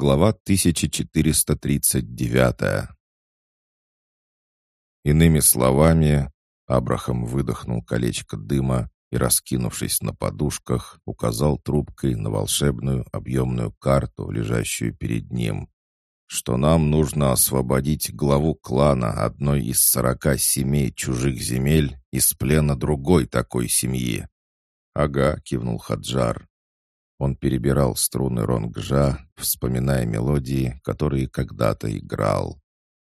Глава 1439 Иными словами, Абрахам выдохнул колечко дыма и, раскинувшись на подушках, указал трубкой на волшебную объемную карту, лежащую перед ним, что нам нужно освободить главу клана одной из сорока семей чужих земель из плена другой такой семьи. «Ага», — кивнул Хаджар. Он перебирал струны ронгжа, вспоминая мелодии, которые когда-то играл.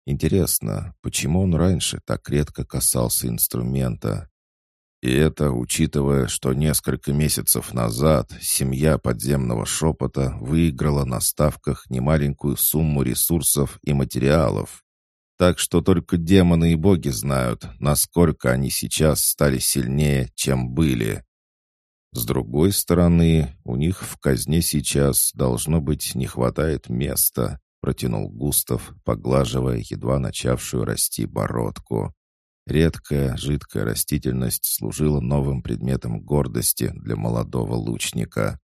Интересно, почему он раньше так редко касался инструмента? И это учитывая, что несколько месяцев назад семья подземного шепота выиграла на ставках немаленькую сумму ресурсов и материалов. Так что только демоны и боги знают, насколько они сейчас стали сильнее, чем были. С другой стороны, у них в казне сейчас, должно быть, не хватает места, протянул Густав, поглаживая едва начавшую расти бородку. Редкая, жидкая растительность служила новым предметом гордости для молодого лучника.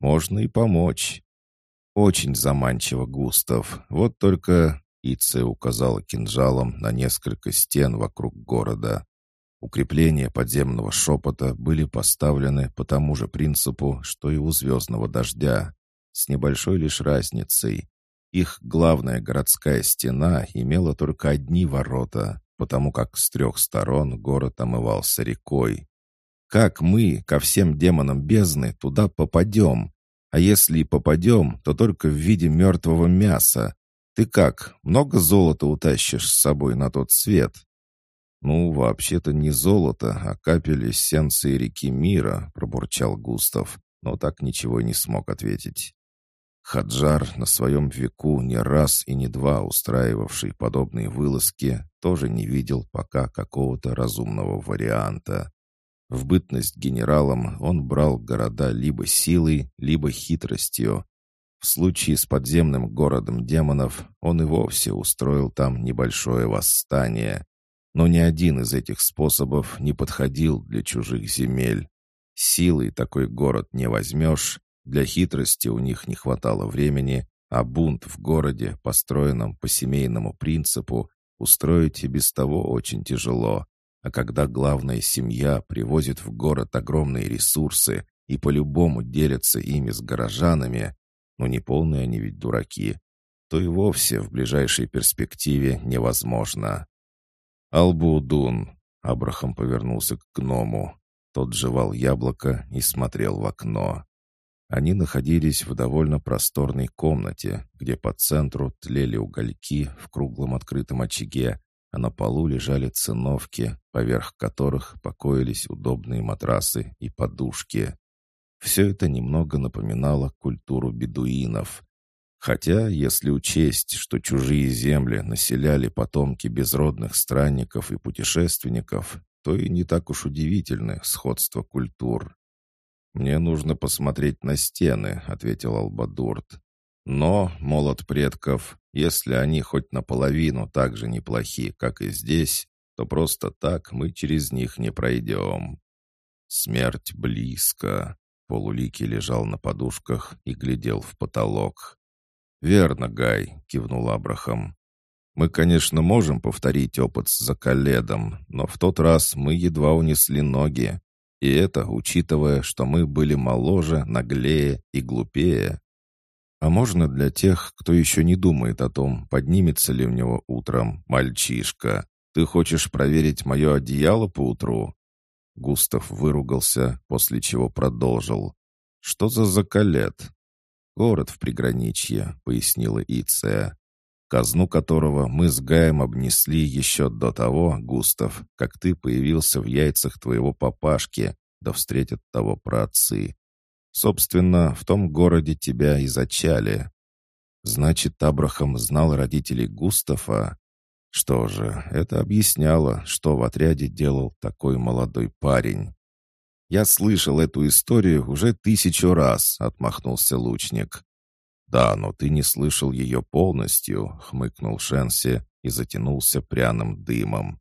Можно и помочь. Очень заманчиво, Густав. Вот только Иция указала кинжалом на несколько стен вокруг города. Укрепления подземного шепота были поставлены по тому же принципу, что и у звездного дождя, с небольшой лишь разницей. Их главная городская стена имела только одни ворота, потому как с трех сторон город омывался рекой. Как мы, ко всем демонам бездны, туда попадем? А если и попадем, то только в виде мертвого мяса. Ты как, много золота утащишь с собой на тот свет?» «Ну, вообще-то не золото, а капель эссенции реки мира», — пробурчал Густав, но так ничего не смог ответить. Хаджар на своем веку не раз и не два устраивавший подобные вылазки тоже не видел пока какого-то разумного варианта. В бытность генералом он брал города либо силой, либо хитростью. В случае с подземным городом демонов он и вовсе устроил там небольшое восстание. Но ни один из этих способов не подходил для чужих земель. Силой такой город не возьмешь, для хитрости у них не хватало времени, а бунт в городе, построенном по семейному принципу, устроить и без того очень тяжело. А когда главная семья привозит в город огромные ресурсы и по-любому делятся ими с горожанами, ну не полные они ведь дураки, то и вовсе в ближайшей перспективе невозможно. «Албудун!» — Абрахам повернулся к гному. Тот жевал яблоко и смотрел в окно. Они находились в довольно просторной комнате, где по центру тлели угольки в круглом открытом очаге, а на полу лежали циновки, поверх которых покоились удобные матрасы и подушки. Все это немного напоминало культуру бедуинов, Хотя, если учесть, что чужие земли населяли потомки безродных странников и путешественников, то и не так уж удивительны сходство культур. «Мне нужно посмотреть на стены», — ответил Албадурт. «Но, молот предков, если они хоть наполовину так же неплохи, как и здесь, то просто так мы через них не пройдем». «Смерть близко», — Полулики лежал на подушках и глядел в потолок. «Верно, Гай», — кивнул Абрахам. «Мы, конечно, можем повторить опыт с Закаледом, но в тот раз мы едва унесли ноги. И это учитывая, что мы были моложе, наглее и глупее. А можно для тех, кто еще не думает о том, поднимется ли у него утром мальчишка? Ты хочешь проверить мое одеяло поутру?» Густав выругался, после чего продолжил. «Что за Закалет? «Город в приграничье», — пояснила Иция, казну которого мы с Гаем обнесли еще до того, Густав, как ты появился в яйцах твоего папашки, да встретят того праотцы. Собственно, в том городе тебя и зачали. Значит, Абрахам знал родителей Густава? Что же, это объясняло, что в отряде делал такой молодой парень. «Я слышал эту историю уже тысячу раз», — отмахнулся лучник. «Да, но ты не слышал ее полностью», — хмыкнул Шенси и затянулся пряным дымом.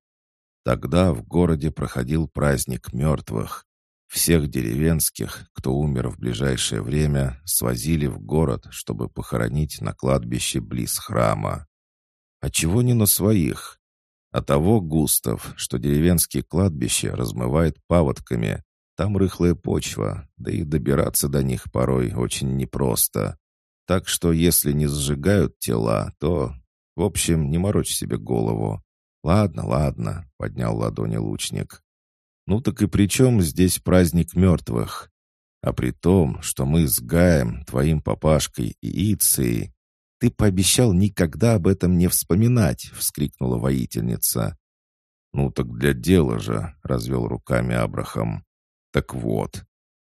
Тогда в городе проходил праздник мертвых. Всех деревенских, кто умер в ближайшее время, свозили в город, чтобы похоронить на кладбище близ храма. А чего не на своих? А того, Густав, что деревенские кладбища размывает паводками. Там рыхлая почва, да и добираться до них порой очень непросто. Так что если не сжигают тела, то... В общем, не морочь себе голову. «Ладно, ладно», — поднял ладони лучник. «Ну так и при чем здесь праздник мертвых? А при том, что мы с Гаем, твоим папашкой и Ицией...» «Ты пообещал никогда об этом не вспоминать!» — вскрикнула воительница. «Ну так для дела же!» — развел руками Абрахам. «Так вот,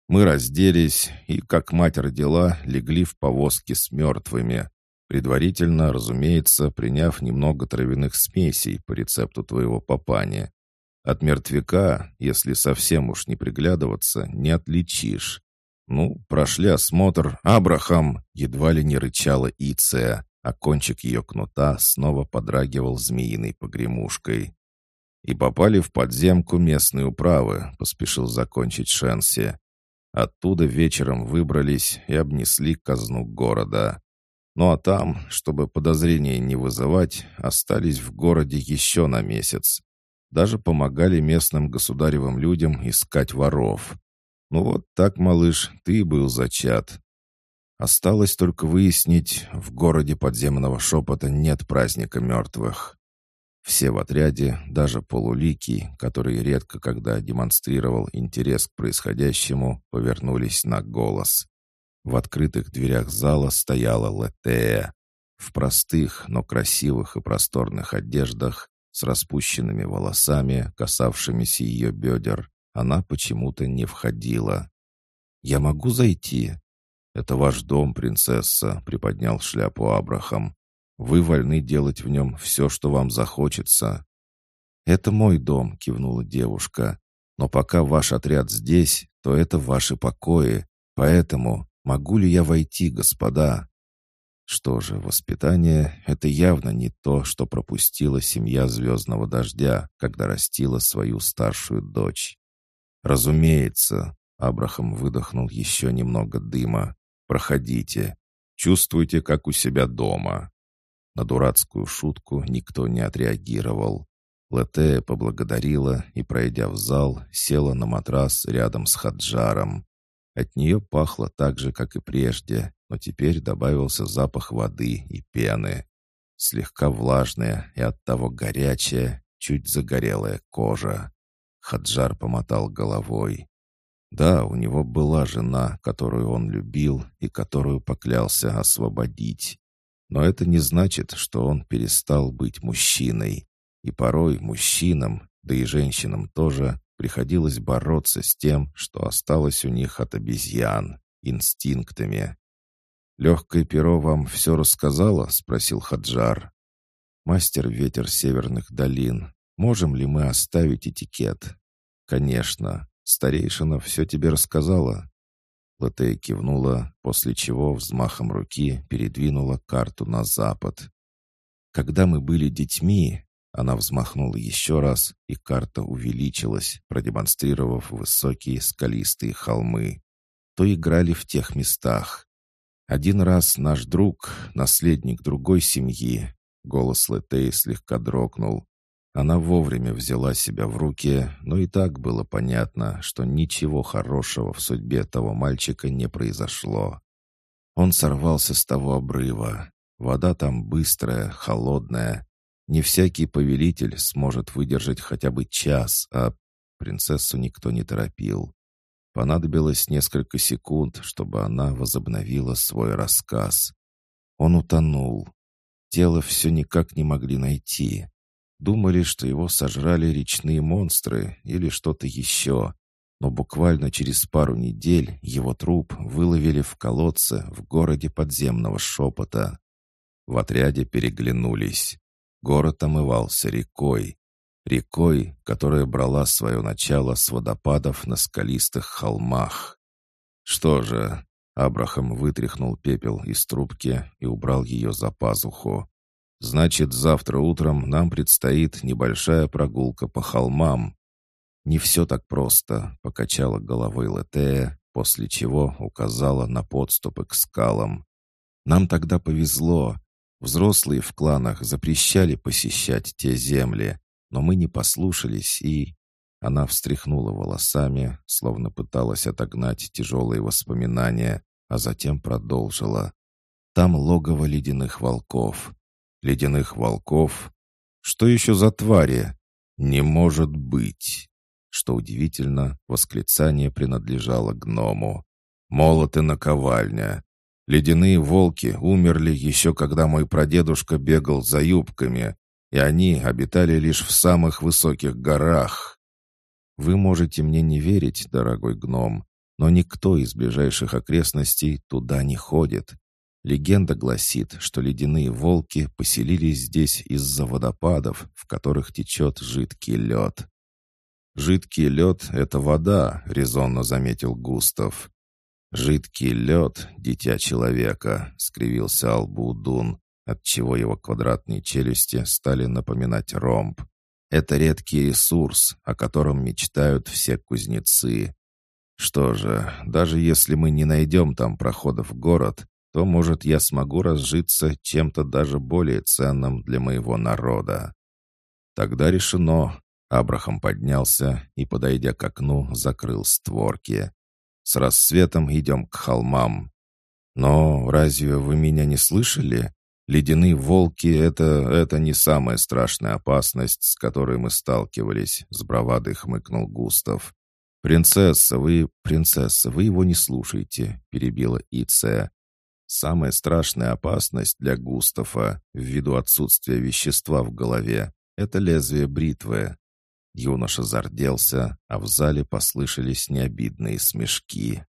мы разделись и, как мать родила, легли в повозке с мертвыми, предварительно, разумеется, приняв немного травяных смесей по рецепту твоего папани. От мертвяка, если совсем уж не приглядываться, не отличишь. Ну, прошли осмотр, Абрахам едва ли не рычала Иция, а кончик ее кнута снова подрагивал змеиной погремушкой. «И попали в подземку местной управы», — поспешил закончить Шенси. Оттуда вечером выбрались и обнесли казну города. Ну а там, чтобы подозрения не вызывать, остались в городе еще на месяц. Даже помогали местным государевым людям искать воров. Ну вот так, малыш, ты был зачат. Осталось только выяснить, в городе подземного шепота нет праздника мертвых. Все в отряде, даже полуликий, который редко когда демонстрировал интерес к происходящему, повернулись на голос. В открытых дверях зала стояла Летея. В простых, но красивых и просторных одеждах, с распущенными волосами, касавшимися ее бедер, она почему-то не входила. «Я могу зайти?» «Это ваш дом, принцесса», — приподнял шляпу Абрахам. Вы вольны делать в нем все, что вам захочется». «Это мой дом», — кивнула девушка. «Но пока ваш отряд здесь, то это ваши покои. Поэтому могу ли я войти, господа?» Что же, воспитание — это явно не то, что пропустила семья Звездного Дождя, когда растила свою старшую дочь. «Разумеется», — Абрахам выдохнул еще немного дыма. «Проходите. Чувствуйте, как у себя дома». На дурацкую шутку никто не отреагировал. Летея поблагодарила и, пройдя в зал, села на матрас рядом с Хаджаром. От нее пахло так же, как и прежде, но теперь добавился запах воды и пены. Слегка влажная и оттого горячая, чуть загорелая кожа. Хаджар помотал головой. Да, у него была жена, которую он любил и которую поклялся освободить. Но это не значит, что он перестал быть мужчиной. И порой мужчинам, да и женщинам тоже, приходилось бороться с тем, что осталось у них от обезьян, инстинктами. «Легкое перо вам все рассказала?» — спросил Хаджар. «Мастер ветер северных долин, можем ли мы оставить этикет?» «Конечно. Старейшина все тебе рассказала?» Латея кивнула, после чего взмахом руки передвинула карту на запад. «Когда мы были детьми...» Она взмахнула еще раз, и карта увеличилась, продемонстрировав высокие скалистые холмы. То играли в тех местах. Один раз наш друг, наследник другой семьи, голос Летеи слегка дрогнул, она вовремя взяла себя в руки, но и так было понятно, что ничего хорошего в судьбе того мальчика не произошло. Он сорвался с того обрыва. Вода там быстрая, холодная. Не всякий повелитель сможет выдержать хотя бы час, а принцессу никто не торопил. Понадобилось несколько секунд, чтобы она возобновила свой рассказ. Он утонул. Тело все никак не могли найти. Думали, что его сожрали речные монстры или что-то еще. Но буквально через пару недель его труп выловили в колодце в городе подземного шепота. В отряде переглянулись. Город омывался рекой. Рекой, которая брала свое начало с водопадов на скалистых холмах. Что же, Абрахам вытряхнул пепел из трубки и убрал ее за пазуху. Значит, завтра утром нам предстоит небольшая прогулка по холмам. «Не все так просто», — покачала головой Летея, после чего указала на подступы к скалам. «Нам тогда повезло. Взрослые в кланах запрещали посещать те земли, но мы не послушались и...» Она встряхнула волосами, словно пыталась отогнать тяжелые воспоминания, а затем продолжила. «Там логово ледяных волков». «Ледяных волков? Что еще за твари?» «Не может быть!» Что удивительно, восклицание принадлежало гному. «Молот и наковальня! Ледяные волки умерли еще когда мой прадедушка бегал за юбками, и они обитали лишь в самых высоких горах. Вы можете мне не верить, дорогой гном, но никто из ближайших окрестностей туда не ходит. Легенда гласит, что ледяные волки поселились здесь из-за водопадов, в которых течет жидкий лед. «Жидкий лед — это вода», — резонно заметил Густав. «Жидкий лед, дитя человека», — скривился Албудун, отчего его квадратные челюсти стали напоминать ромб. «Это редкий ресурс, о котором мечтают все кузнецы. Что же, даже если мы не найдем там прохода в город, то, может, я смогу разжиться чем-то даже более ценным для моего народа». Тогда решено. Абрахам поднялся и, подойдя к окну, закрыл створки. «С рассветом идем к холмам». «Но разве вы меня не слышали? Ледяные волки — это, это не самая страшная опасность, с которой мы сталкивались», — с бравадой хмыкнул Густав. «Принцесса, вы... принцесса, вы его не слушайте», — перебила Иция. «Самая страшная опасность для Густава, ввиду отсутствия вещества в голове, это лезвие бритвы. Юноша зарделся, а в зале послышались необидные смешки.